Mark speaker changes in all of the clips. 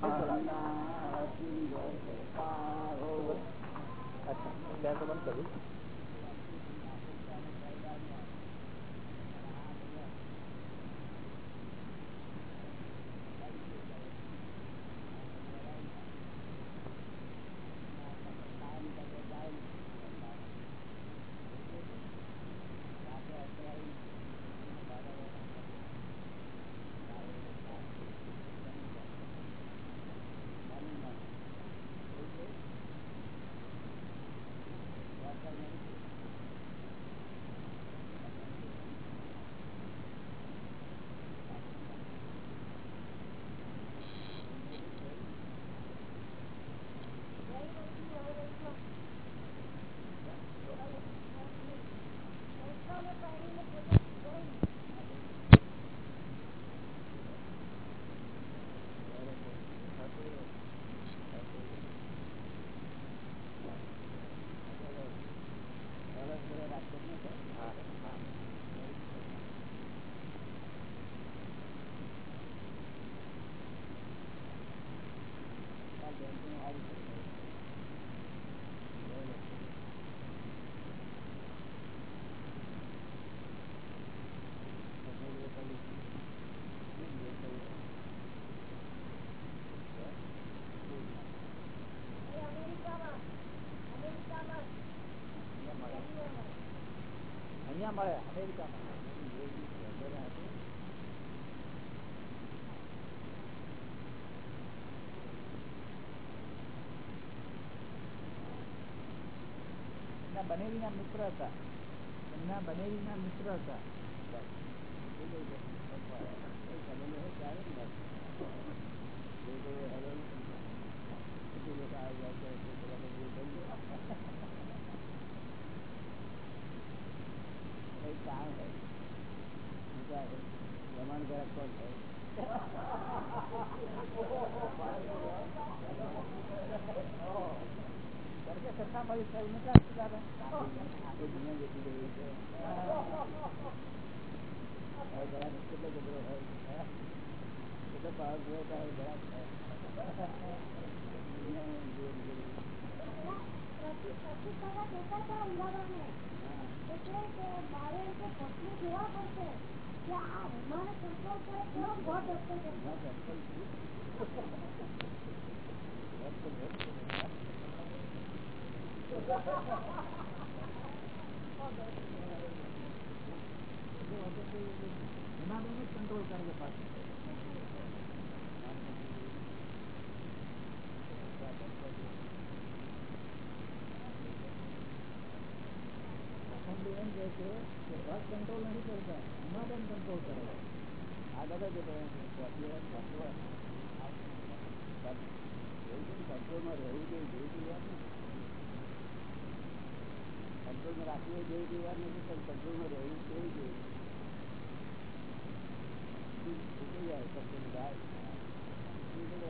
Speaker 1: અચ્છા મળે અમેરિકામાં બનેલી ના મિત્ર હતા. એમના બનેલી ના મિત્ર હતા.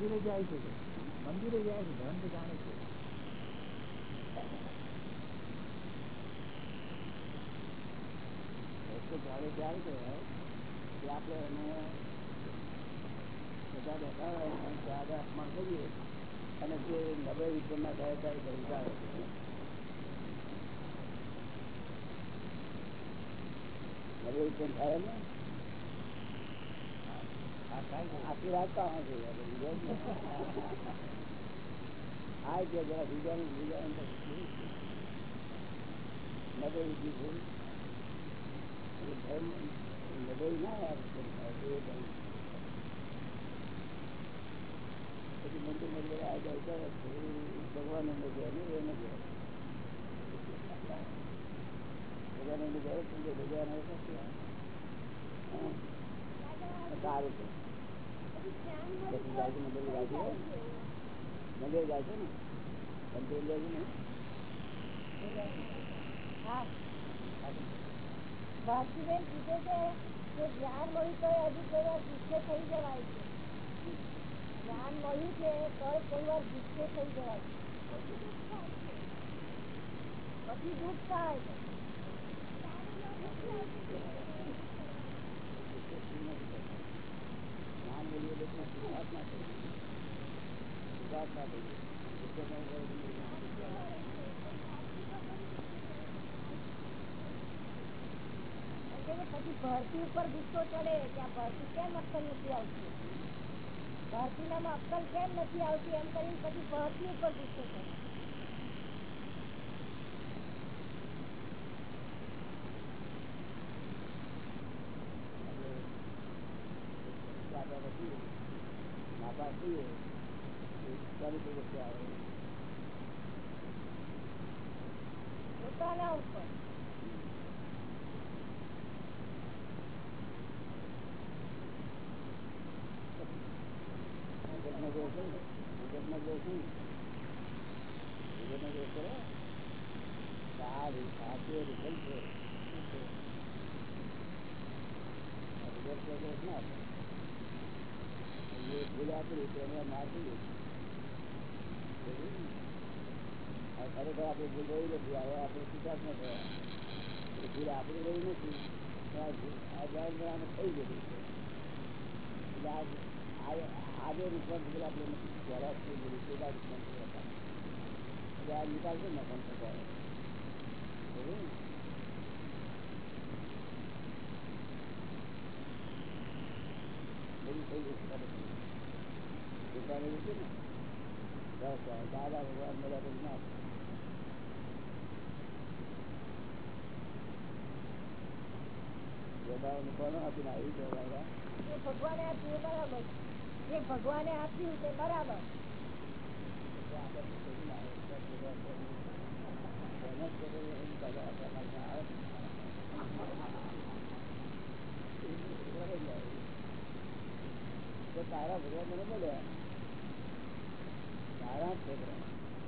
Speaker 1: મંદિરે જાય છે મંદિરે જાય છે ધર્મ જાણે છે જાણે ત્યારે કહેવાય કે આપણે એને બધા બેઠા હોય અને ત્યારે અપમાન કરીએ અને જે નબળે વિશ્વના ગયા ત્યારે ભરી છે નબળે વિશ્વ થાય ને આખી રાત તો આમાં પછી મંદિર મંદિર આ જાય તો ભગવાન એને ગયા એને ગયા ભગવાન એને ગયો ભગવાન સારું છે. પછી જાય છે મંદિર જાય છે મંદિર
Speaker 2: થઈ જવાય છે જ્ઞાન મળ્યું છે તો કોઈ વાર ગુસ્સે થઈ જવાય છે પછી દુઃખ થાય છે.
Speaker 1: જ્ઞાન મળ્યું એટલે શું? શુદ્ધાત્મા થઈ ગયું. શુદ્ધાત્મા થઈ ગયું. ગુસ્સો ન કરે તો જ્ઞાન થઈ ગયું.
Speaker 2: એટલે કે પછી ભરતી ઉપર ગુસ્સો ચડે કે આ ભરતી કેમ અક્કલ નથી આવતી ભરતીનામાં અક્કલ કેમ નથી આવતી એમ કરીને પછી ભરતી ઉપર ગુસ્સો ચડે
Speaker 1: બધું થઈ ગયું છે ખરેખર. કૃપા રહી છે ને બસ આ દાદા ભગવાન બધા બધું ના વેદાઓને કોનો આપીને આવી છે દાદા
Speaker 2: જે ભગવાને આપ્યું એ બરાબર જે તો
Speaker 1: તારા ભગવાન મને બોલ્યા. તારા છોકરા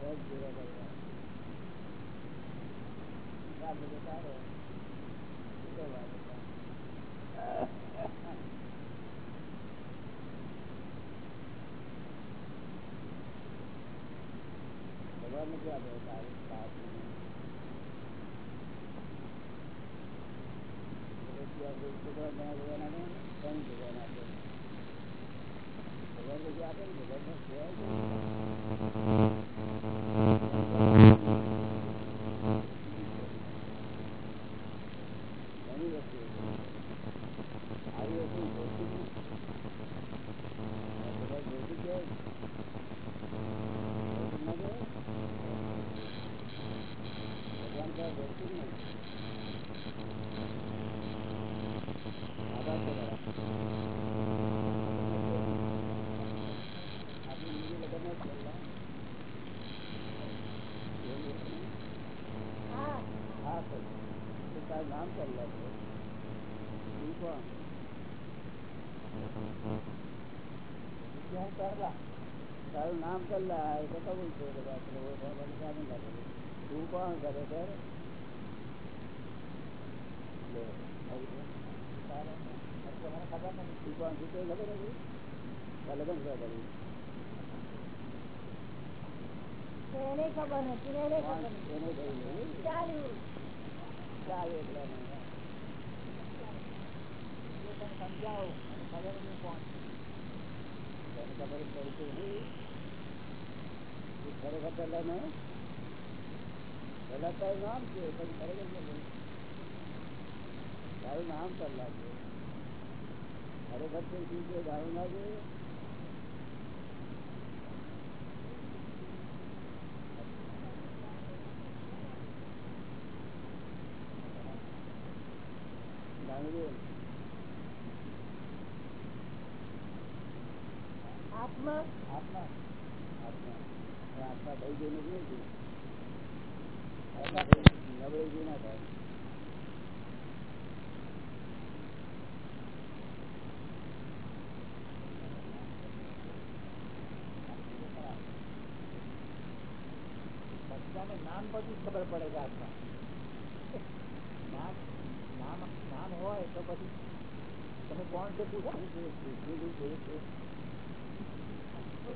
Speaker 1: ભેગા કરવા. તારો. તારું નામ કરેલા એટલે કબૂલ છે બધા આપણે ઓળખવા માટે કામ ના કરે તું કોણ કરે સર લે આવી છે. તારે એટલે મને ખબર નથી તું કોણ છું તે ખબર નથી તાર લગ્ન ક્યાં કર્યું
Speaker 2: તો એને ખબર નથી ને એને ખબર
Speaker 1: કોણ
Speaker 2: નથી
Speaker 1: એને કર્યું નહીં
Speaker 2: ચાલ્યું
Speaker 1: ચાલે એટલે નહીં. લોકોને સમજાવો અને ખબર નહીં પહોંચે
Speaker 2: તેને ખબર પડતી નહીં એ ખરેખર પહેલા ને પહેલા તારું નામ છે પછી ખરેખર નથી. તારું નામ પહેલા છે ખરેખર તે શું છે જાણવું ના જોઈએ જાણવું
Speaker 3: આત્મા
Speaker 2: થઈ ગઈ નથી નબળી ગઈ ના થાય
Speaker 1: બધાને નામ પછી જ ખબર પડે છે આત્મા નામ નામ નામ હોય તો પછી તમે કોણ છે પૂછો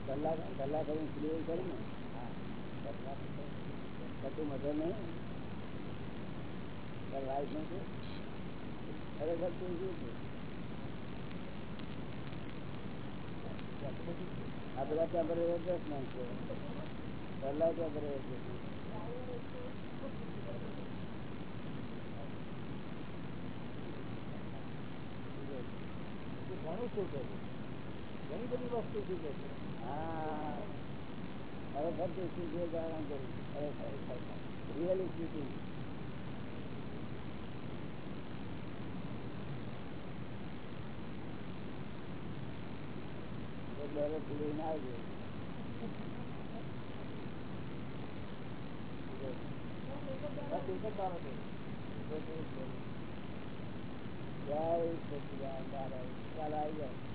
Speaker 2: કલાક કલાક હું ક્લિયર કરું ને
Speaker 1: હા
Speaker 2: કલાક કશું મધર નહીં તાર વાઈફ નથી ખરેખર તું શું છે આ બધા ટેમ્પરરી એડજસ્ટમેન્ટ છે પહેલા ટેમ્પરરી એડજસ્ટમેન્ટ
Speaker 1: એ ઘણું શું છે ઘણી બધી વસ્તુ શીખે છે
Speaker 2: હા ખરેખર તું શું છે જાણ કરું ખરેખર રિયલી સ્પીકિંગ એક ડોલર પૂરી ના આવજો
Speaker 1: બસ એક જ બાબત છે
Speaker 2: જય સચિદાન દાદા ચાલો આવી જાઓ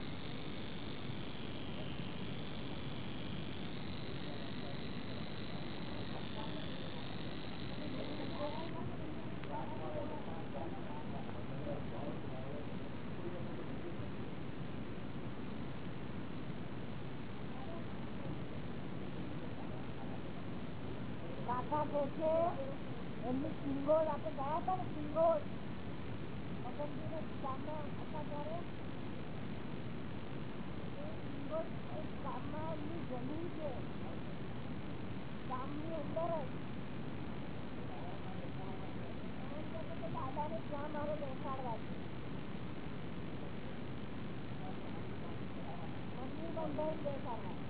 Speaker 3: કાકા કે છે એમની સિંગોળ આપણે ગયા હતા ને સિંગોળ મગનજીને ગામમાં હતા ત્યારે એ સિંગોળ એક ગામમાં એમની જમીન છે ગામની અંદર જ એમ કહે છે કે દાદાને ત્યાં મારે બેસાડવા છે મંદિર બંધાઈને બેસાડવા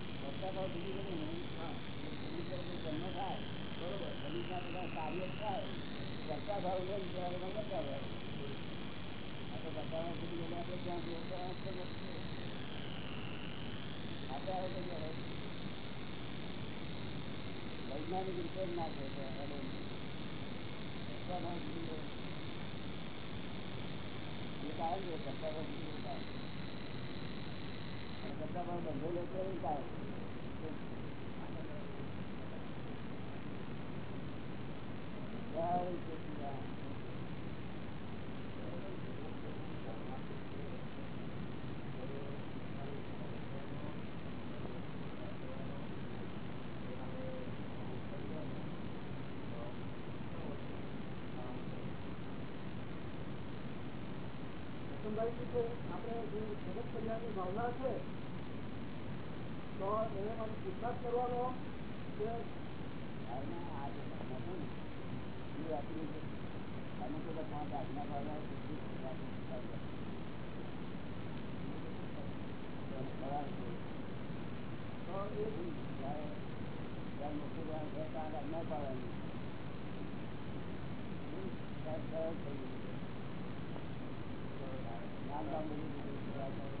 Speaker 1: કરતા ભાવ બીજી બધું નહીં હા જન્મ થાય બરોબર શરીરના બધા કાર્ય થાય કરતા ભાવ લે ત્યારે કરતા ભાવ આ તો કરતા ભાવ સુધી ગયેલા આપણે ત્યાં જોઈએ તો આ તો વસ્તુ આપણે આવે તો જ્યારે વૈજ્ઞાનિક રીતે જ ના છે કે અરે કરતા ભાવ સુધી ગયો. એ કાયમ છે કરતા ભાવ સુધી ગયો કાયમ. અને કરતા ભાવ બંધેલો છે એ કાયમ. જય સચિદાનંદ.
Speaker 4: સંભાળી છે આપણે જે જગત કલ્યાણની ભાવના છે તો એને મને વિશ્વાસ કરવાનો કે
Speaker 1: અમુક બધા પાંચ આજ્ઞા પાડવા તો એ મોટું પાંચ આજ્ઞા પાડવાની નામ નામ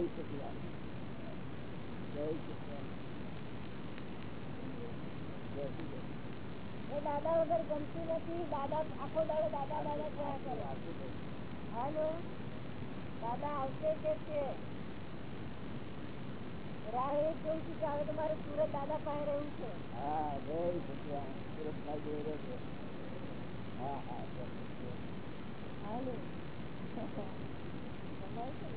Speaker 1: જય સચિદાનંદ. જય સચિદાનંદ. જય સચિદાનંદ.
Speaker 3: એ દાદા વગર ગમતું નથી દાદા આખો દાડો દાદા દાદા થયા કરે
Speaker 1: આખું કહ્યું.
Speaker 3: હાલો દાદા આવશે કે છે રાહ એ જ જોઉં છું કે હવે તમારે સુરત દાદા પાસે રહેવું છે
Speaker 1: હા જય સચિદાનંદ. સુરત ભાઈ જોઈ રહ્યો છે. હા હા જય સચિદાનંદ.
Speaker 3: હાલો સંભળાય છે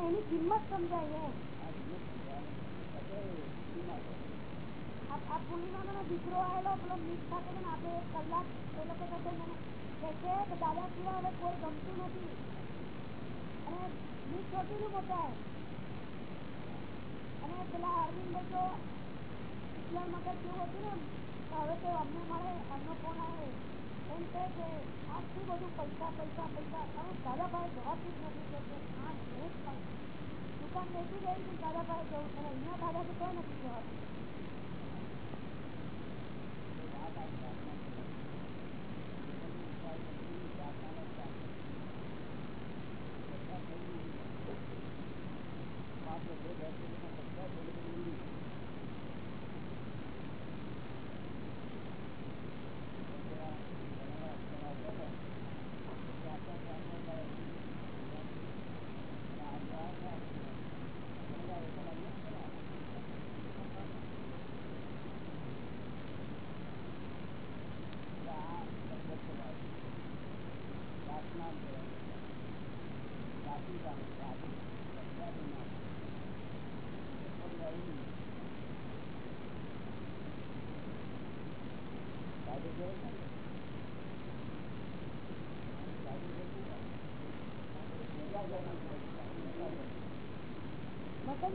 Speaker 1: એની કિંમત સમજાય એમ આ આ પૂર્ણિમાનો દીકરો આવેલો પેલો મીત સાથે ને આપણે એક કલાક એ લોકો સાથે મને કહે છે કે દાદા સિવાય હવે કોઈ ગમતું નથી અને મીત છોટીનું મોટા અને પેલા અરવિંદ જો ઇસ્લામ મગજ જેવું આવે. એમ કહે કે આટલું પૈસા પૈસા પૈસા. હવે દાદા પાસે જવાતું જ નથી કે કે આ જ દુકાન બેસી ગઈ છે જવું અહીંયા દાદા તો ક્યાં નથી જવાતું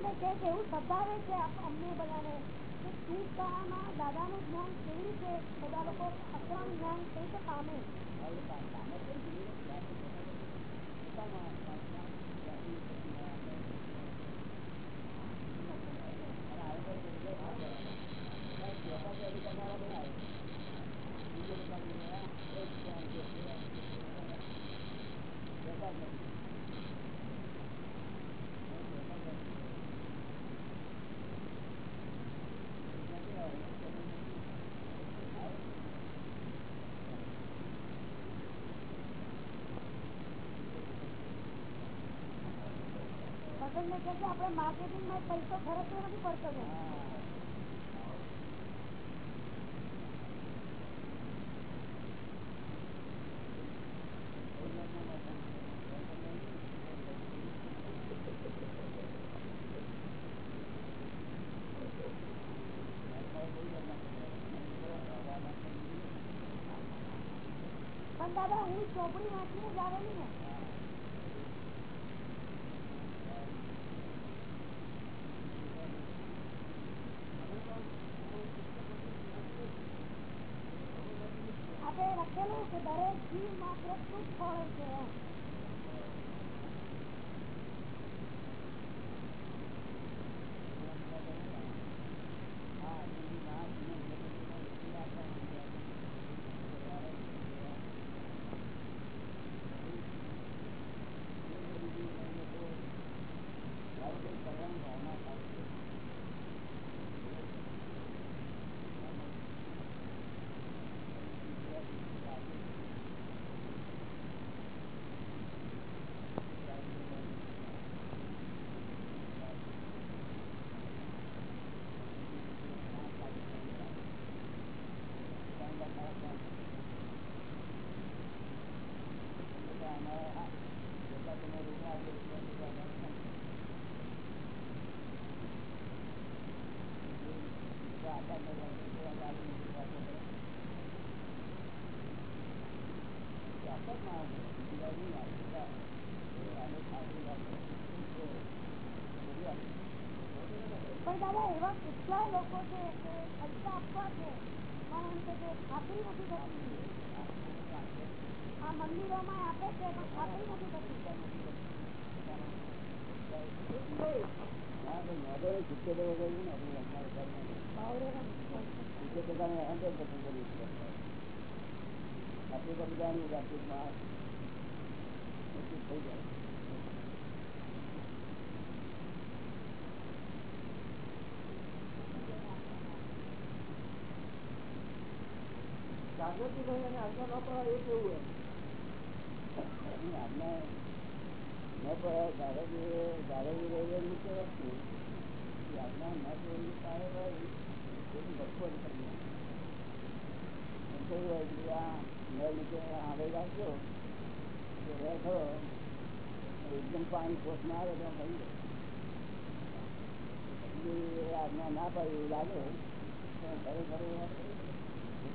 Speaker 1: કહે કે એવું છે અમને બધાને. દાદાનું જ્ઞાન કેવી રીતે બધા લોકો અક્રમ જ્ઞાન કેવી રીતે પામે વસંતભાઈ કહે છે આપણે માર્કેટિંગમાં પૈસો ખર્ચવો નથી પડતો ને પણ દાદા હું ચોપડી વાંચીને જ આવેલી ને
Speaker 2: એવા કેટલા લોકો છે કે પૈસા આપવા છે? પણ એમ કે ખાતરી નથી થતી. આ મંદિરોમાં આપે છે પણ ખાતરી નથી થતી.
Speaker 1: હા તો નોંધો નહીં સિત્તેર વગર ને આપણે લખના વિચારમાં સિત્તેર ટકા હંડ્રેડ પર્સન્ટ કરી આપણે તો જાણીએ કે આપણું માસ એટલું થઈ જાય
Speaker 5: જાગૃતિ થઈ અને આજ્ઞા ન પડાય એ કેવું એમ
Speaker 1: આજ્ઞા ન પડાય ભાઈ હોય કે આ મેં નીચે આગળ રાખજો તો રહે એકદમ પાણી પોષમાં આવે જાય આજ્ઞા ના પાડી લાગે તો ખરેખર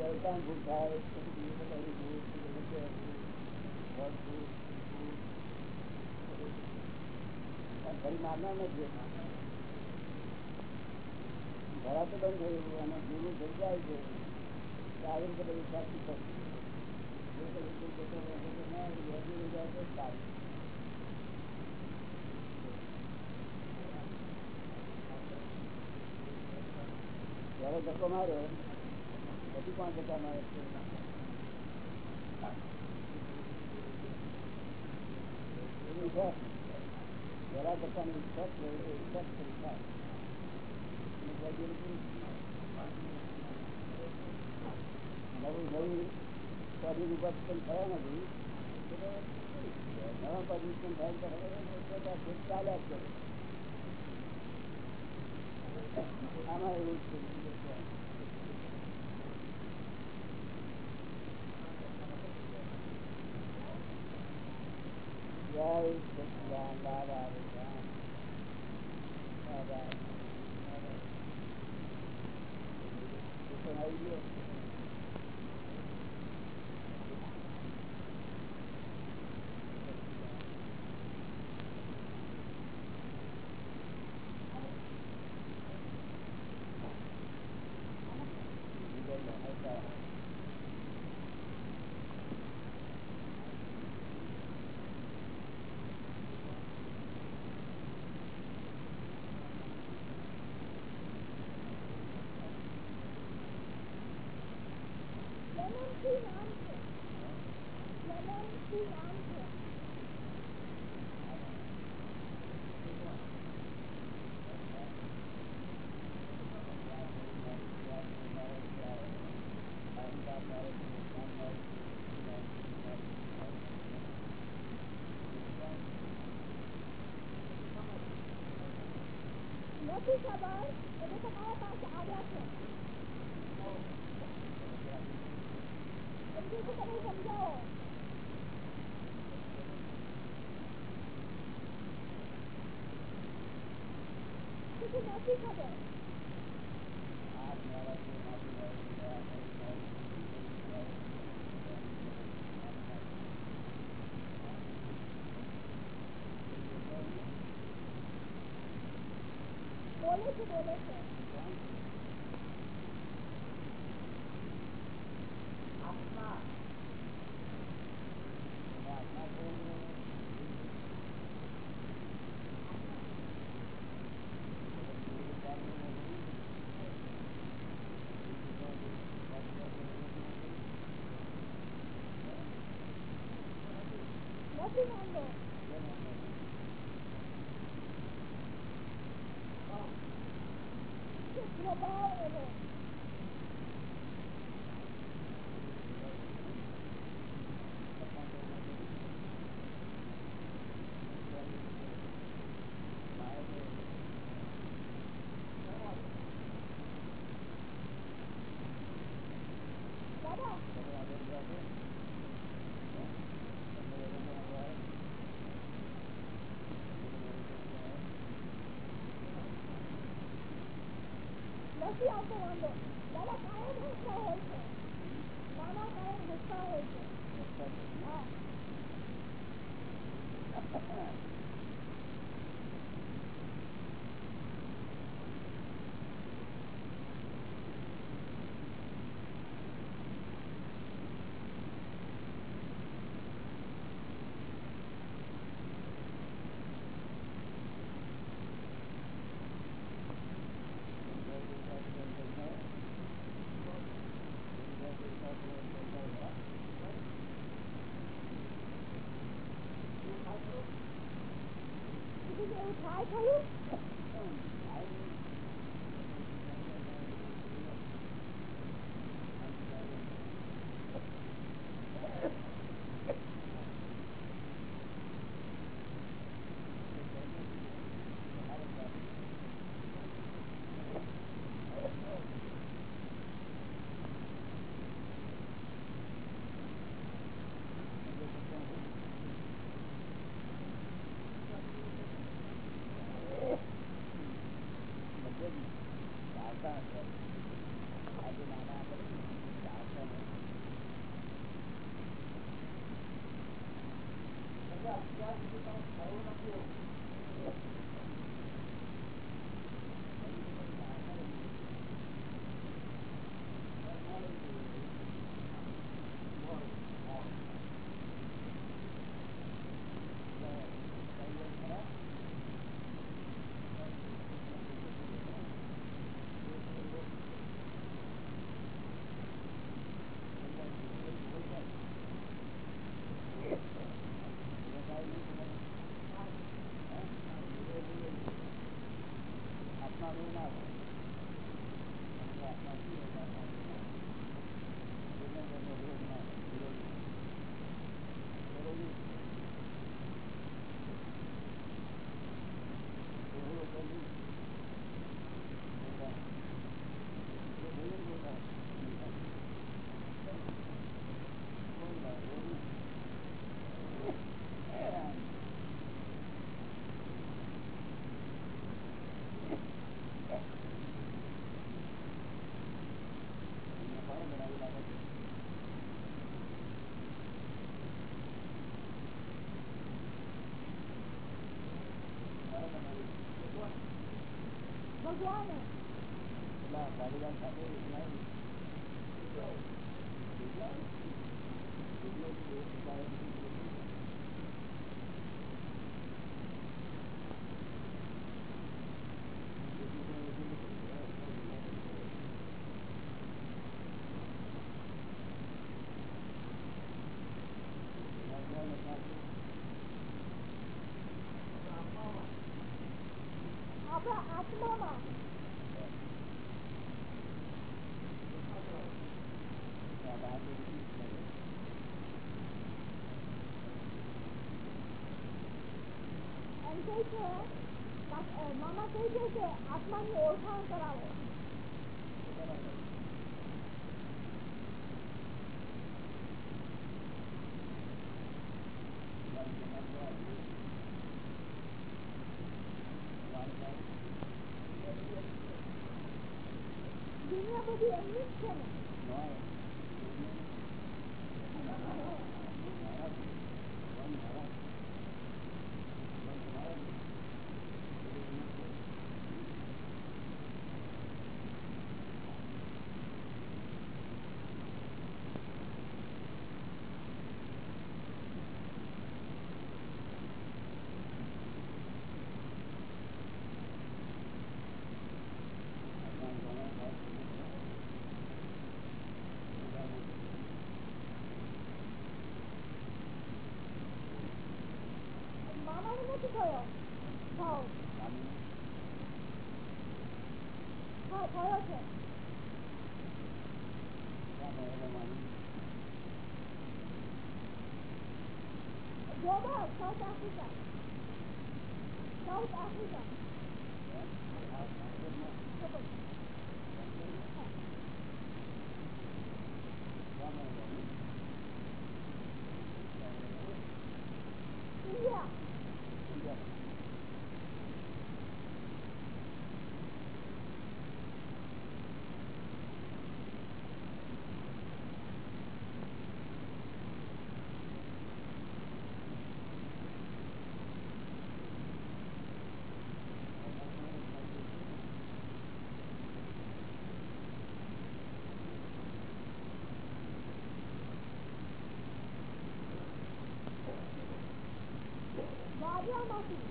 Speaker 1: ને તો બે ત્રણ ભૂલ થાય પછી બીજું બધાની ભૂલ, બીજું બધું ભૂલ, ભૂલ, ભૂલ, ભૂલ. આ ફરી મારનાર નથી ઘરા તો બંધ થયું અને જૂનું થઈ જાય છે તો આવી રીતે બધું સાચું થશે જો કદી કોઈ જતો રહે તો ના વ્યાજી રહી જાય તો જ સારું ત્યારે ધક્કો માર્યો પછી પાંચ ધક્કા મારે છે? છે. નથી નવા પદવી ઉત્પન્ન થાય તો ચાલ્યા જ આમાં એવું જય સચિદાન દાદા
Speaker 2: 为啥吧？બોલે છે બોલે છે
Speaker 1: સમજવા ને? એટલે બલિદાન સાથે છે. મમા કહી દે છે આત્માની ઓળખાણ કરાવો. 아무
Speaker 2: 것도없어 요.
Speaker 1: Come on,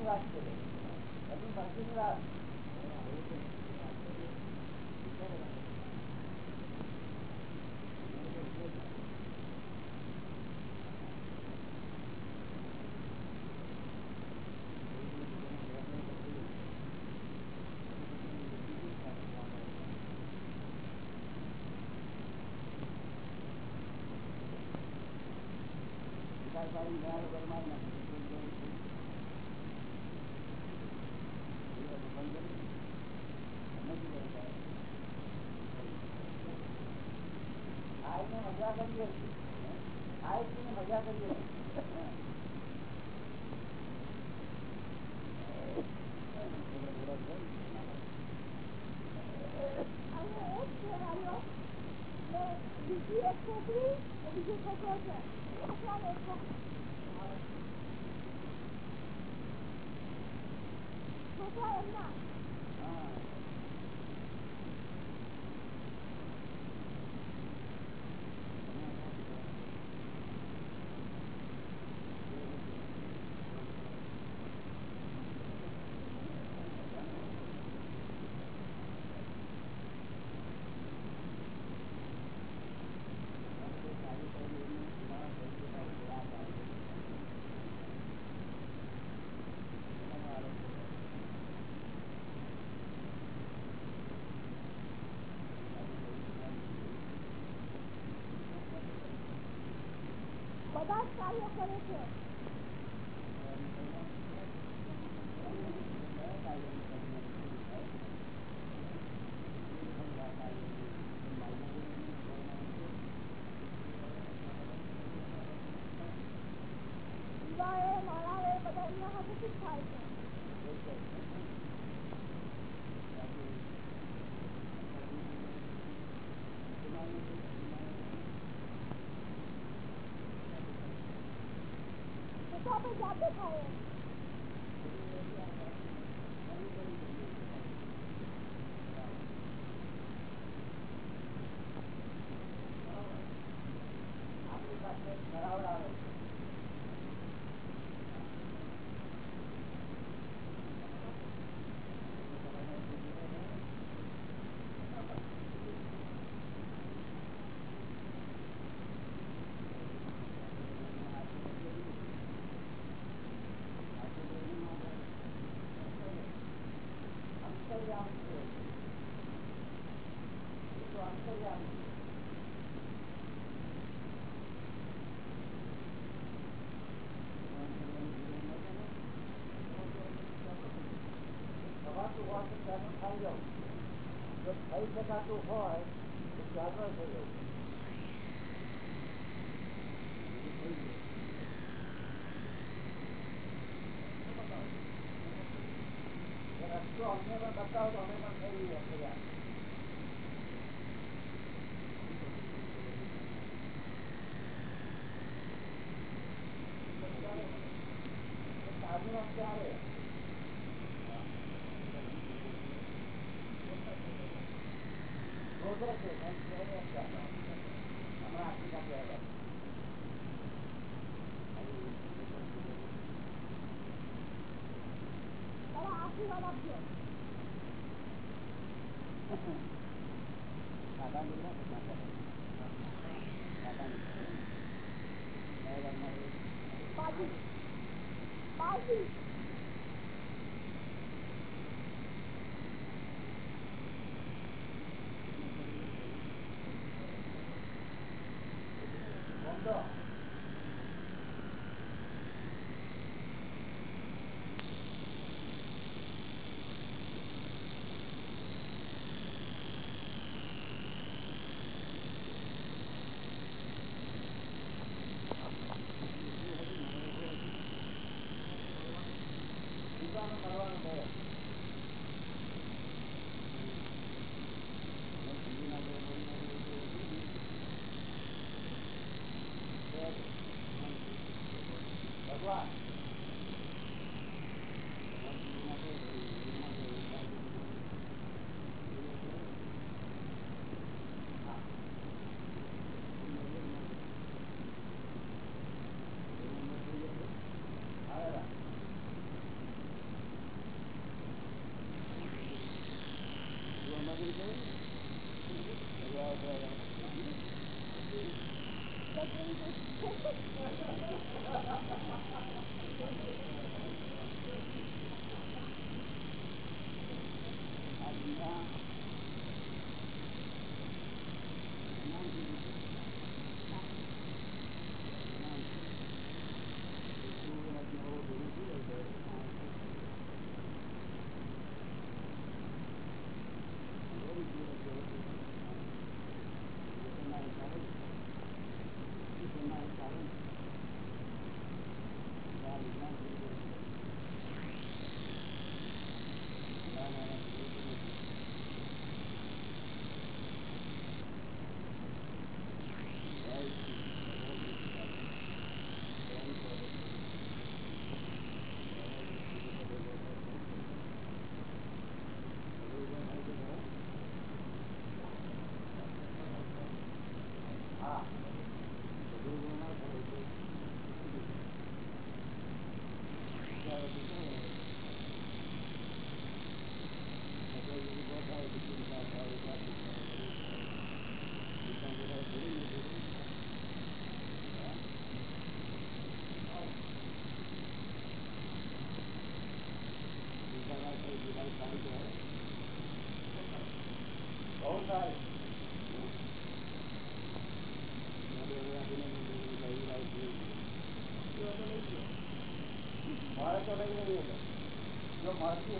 Speaker 1: વાત
Speaker 2: કરે બધું બાકી વાત પોતાની જ્ઞાન પરમાત્મા pasa, yo creo
Speaker 1: que... પાસે ત્યાંનું ખાઈ હોય તો જાગૃત થઈ જવું રસ્તો અમને પણ બતાવો તો અમે પણ થઈ જઈએ